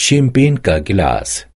Champagne का गिलास।